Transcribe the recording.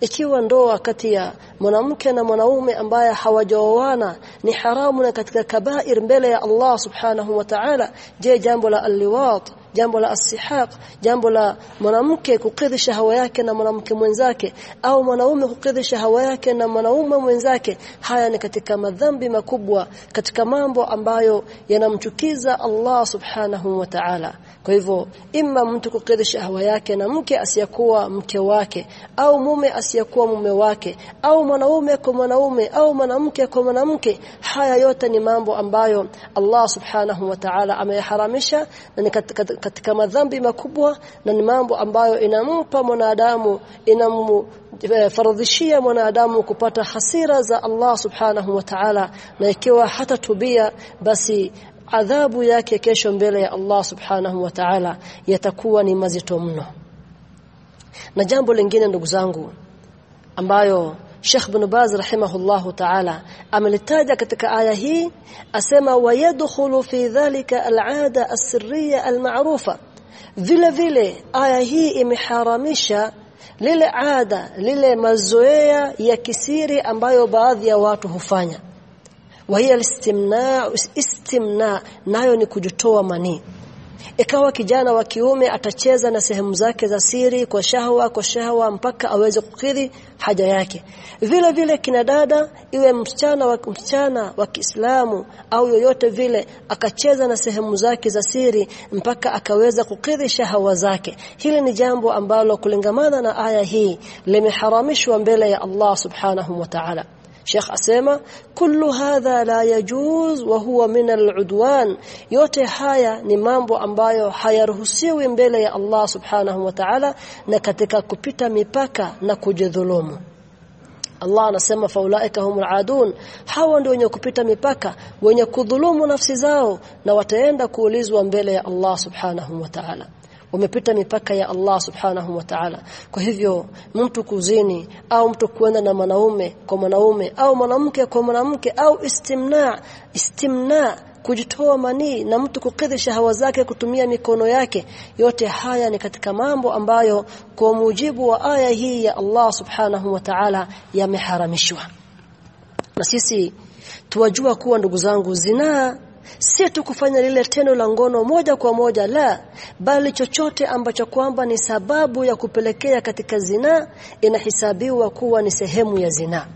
ikiwa ndoa kati ya mwanamke na mwanaume ambaye hawajaoana ni haramu na katika kabair mbele ya Allah subhanahu wa ta'ala je jambo la alliwat jambo la asihaq jambo la mwanamke kukidhi shahawa yake na mwanamke mwenzake au mwanaume kukidhi shahawa yake na mwanaume mwenzake haya ni katika madhambi makubwa katika mambo ambayo yanamchukiza Allah subhanahu wa ta'ala. Kwa hivyo imma mtu kukidhi shahawa yake na mke asiyakuwa mke wake au mume asiyakuwa mume wake au mwanaume kwa mwanaume au mwanamke kwa mwanamke haya yote ni mambo ambayo Allah subhanahu wa ta'ala ameyaharamisha na ni katika, katika madhambi makubwa na ni mambo ambayo inampa mwanadamu inamfaradhishia mwanadamu kupata hasira za Allah subhanahu wa ta'ala. Na ikiwa hata tubia basi adhabu yake kesho mbele ya Allah subhanahu wa ta'ala yatakuwa ni mazito mno. Na jambo lingine ndugu zangu ambayo Sheikh Ibn Baz rahimahullahu ta'ala. Amelitaja katika aya hii asema wayadkhulu fi dhalika al'ada as-sirriya al-ma'rufa. Vile vile aya hii imeharamisha lile ada lile mazoea ya kisiri ambayo baadhi ya watu hufanya. Wa hiya istimna istimna nayo ni kujutoa manii ikawa kijana wa kiume atacheza na sehemu zake za siri kwa shahwa kwa shahwa mpaka aweze kukidhi haja yake. Vile vile kina dada iwe msichana wa msichana wa Kiislamu au yoyote vile akacheza na sehemu zake za siri mpaka akaweza kukidhi shahawa zake. Hili ni jambo ambalo kulingamana na aya hii limeharamishwa mbele ya Allah subhanahu wa ta'ala Sheikh asema kullu hadha la yajuz wa huwa min al-udwan. Yote haya ni mambo ambayo hayaruhusiwi mbele ya Allah subhanahu wa ta'ala na katika kupita mipaka na kujidhulumu. Allah anasema faulaika humul adun. Hawa ndio wenye kupita mipaka wenye kudhulumu nafsi zao na wataenda kuulizwa mbele ya Allah subhanahu wa ta'ala wamepita mipaka ya Allah subhanahu wa ta'ala. Kwa hivyo mtu kuzini au mtu kuenda na mwanaume kwa mwanaume au mwanamke kwa mwanamke au istimna istimna kujitoa manii na mtu kukidhi shahawa zake kutumia mikono yake yote haya ni katika mambo ambayo kwa mujibu wa aya hii ya Allah subhanahu wa ta'ala yameharamishwa. Na sisi tuwajua kuwa ndugu zangu zinaa si tu kufanya lile tendo la ngono moja kwa moja la bali chochote ambacho kwamba ni sababu ya kupelekea katika zinaa inahesabiwa kuwa ni sehemu ya zinaa